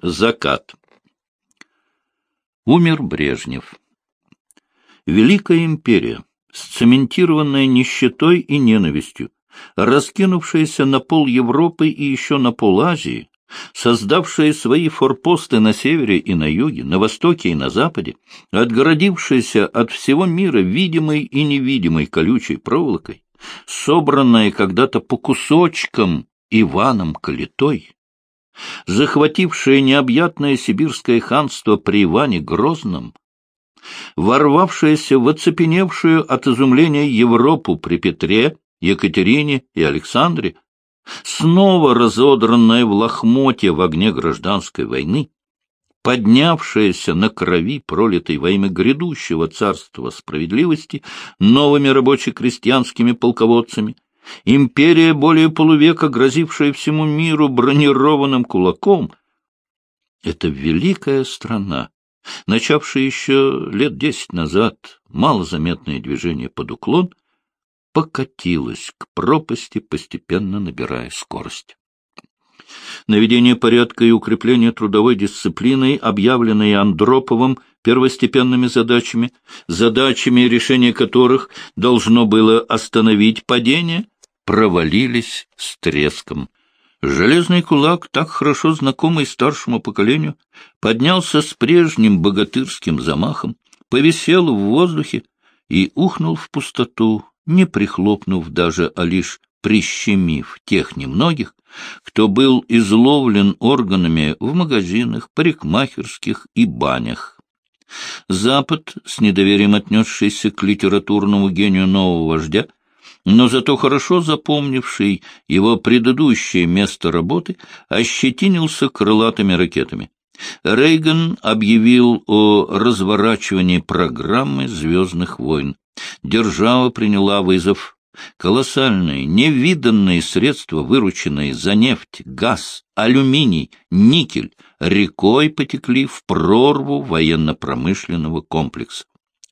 Закат. Умер Брежнев. Великая империя, сцементированная нищетой и ненавистью, раскинувшаяся на пол Европы и еще на пол Азии, создавшая свои форпосты на севере и на юге, на востоке и на западе, отгородившаяся от всего мира видимой и невидимой колючей проволокой, собранная когда-то по кусочкам Иваном Калитой, захватившее необъятное сибирское ханство при Иване Грозном, ворвавшееся в оцепеневшую от изумления Европу при Петре, Екатерине и Александре, снова разодранное в лохмотье в огне гражданской войны, поднявшаяся на крови, пролитой во имя грядущего царства справедливости, новыми рабоче-крестьянскими полководцами — империя, более полувека грозившая всему миру бронированным кулаком, это великая страна, начавшая еще лет десять назад малозаметное движение под уклон, покатилась к пропасти, постепенно набирая скорость. Наведение порядка и укрепление трудовой дисциплины, объявленные Андроповым первостепенными задачами, задачами, решения которых должно было остановить падение — провалились с треском. Железный кулак, так хорошо знакомый старшему поколению, поднялся с прежним богатырским замахом, повисел в воздухе и ухнул в пустоту, не прихлопнув даже, а лишь прищемив тех немногих, кто был изловлен органами в магазинах, парикмахерских и банях. Запад, с недоверием отнесшийся к литературному гению нового вождя, но зато хорошо запомнивший его предыдущее место работы, ощетинился крылатыми ракетами. Рейган объявил о разворачивании программы «Звездных войн». Держава приняла вызов. Колоссальные, невиданные средства, вырученные за нефть, газ, алюминий, никель, рекой потекли в прорву военно-промышленного комплекса.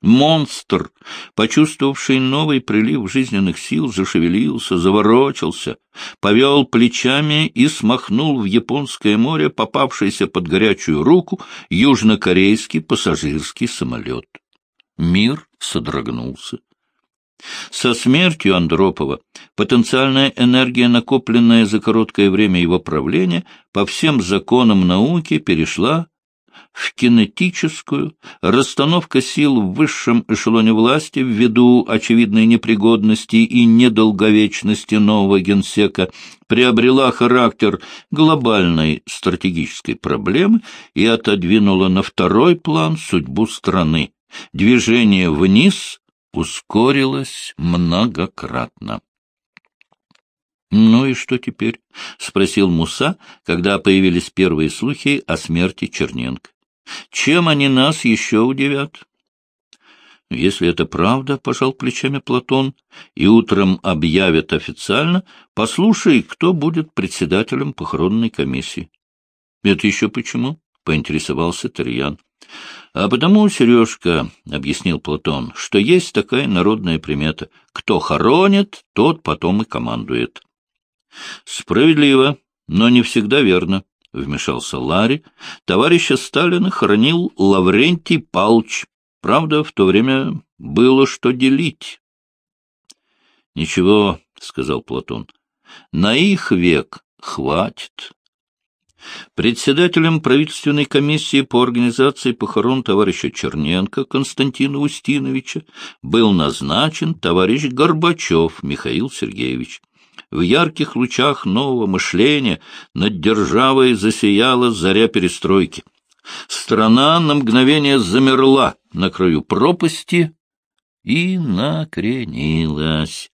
Монстр, почувствовавший новый прилив жизненных сил, зашевелился, заворочился, повел плечами и смахнул в Японское море попавшийся под горячую руку южнокорейский пассажирский самолет. Мир содрогнулся. Со смертью Андропова потенциальная энергия, накопленная за короткое время его правления, по всем законам науки перешла в кинетическую, расстановка сил в высшем эшелоне власти ввиду очевидной непригодности и недолговечности нового генсека приобрела характер глобальной стратегической проблемы и отодвинула на второй план судьбу страны. Движение вниз ускорилось многократно. «Ну и что теперь?» — спросил Муса, когда появились первые слухи о смерти Черненко. Чем они нас еще удивят? Если это правда, — пожал плечами Платон, — и утром объявят официально, послушай, кто будет председателем похоронной комиссии. — Это еще почему? — поинтересовался Тарьян. — А потому, Сережка, — объяснил Платон, — что есть такая народная примета. Кто хоронит, тот потом и командует. — Справедливо, но не всегда верно, — вмешался Ларри. Товарища Сталина хоронил Лаврентий Палч. Правда, в то время было что делить. — Ничего, — сказал Платон, — на их век хватит. Председателем правительственной комиссии по организации похорон товарища Черненко Константина Устиновича был назначен товарищ Горбачев Михаил Сергеевич. В ярких лучах нового мышления над державой засияла заря перестройки. Страна на мгновение замерла на краю пропасти и накренилась.